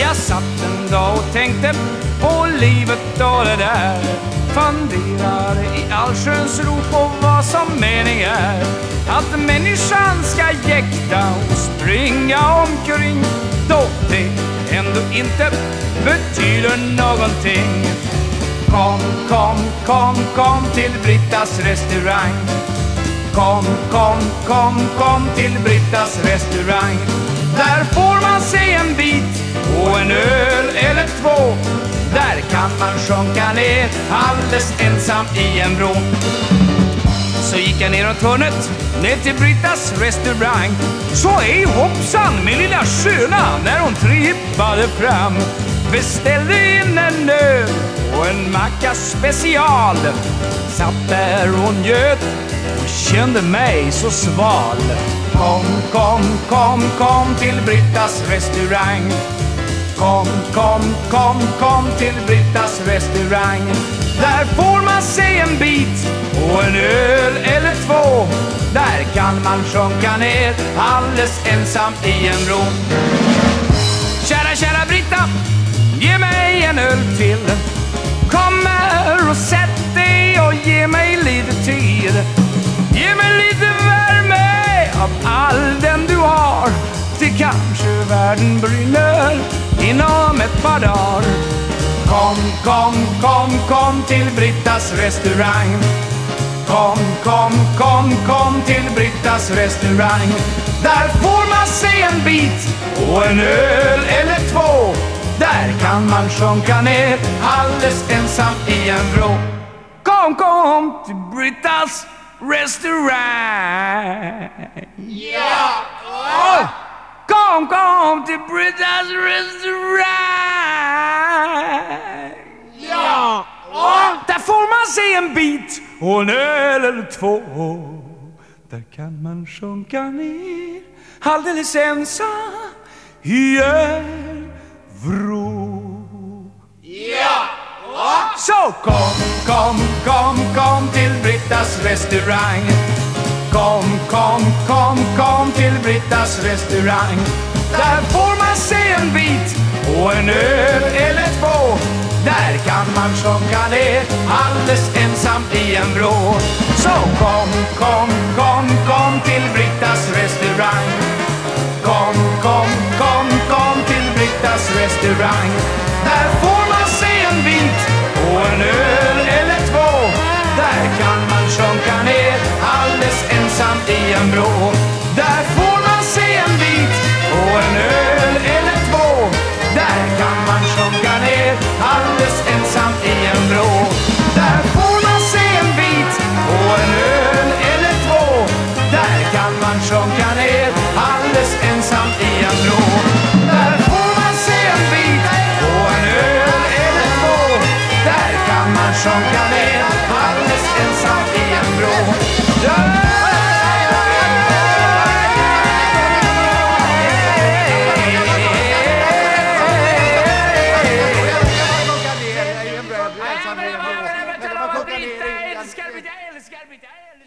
Jag satt en dag och tänkte på livet och det där. Funderade i allsköns ro på vad som mening är. Att människan ska jäkta och springa omkring då det ändå inte betyder någonting. Kom, kom, kom, kom till Brittas restaurang. Kom, kom, kom, kom till Brittas restaurang. Där får man se en bit och en öl eller två. Där kan man sjunka ner alldeles ensam i en vrå. Så gick jag neråt hörnet, ner till Brittas restaurang. Så hej hoppsan, min lilla sköna, när hon trippade fram. Beställde in en öl och en macka special. Satt där och njöt och kände mig så sval. Kom, kom, kom, kom till Brittas restaurang. Kom, kom, kom, kom till Brittas restaurang. Där får man se en bit och en öl eller två. Där kan man sjunka ner alldeles ensam i en vrå. Kära, kära Britta, ge mig en öl till. Kommer och sätt dig och ge mig lite tid. Ge mig lite all den du har. Till kanske världen brinner inom ett par dagar. Kom, kom, kom, kom till Brittas restaurang. Kom, kom, kom, kom till Brittas restaurang. Där får man se en bit och en öl eller två. Där kan man sjunka ner alldeles ensam i en vrå. Kom, kom till Brittas restaurang. Ja! Kom, kom till Brittas restaurang. Ja! Där får man se en bit och en öl eller två. Där kan man sjunka ner alldeles ensam i vrå. Ja! Så kom, restaurang. Kom, kom, kom, kom till Brittas restaurang. Där får man se en bit och en öl eller två. Där kan man sjunka ner alldeles ensam i en vrå. Så kom, kom, kom, kom till Brittas restaurang. Kom, kom, kom, kom till Brittas restaurang. Där får man se en bit och en öl sommar som kanel alldeles ensam i en vrå. Jag älskar mitt, jag älskar mitt, jag älskar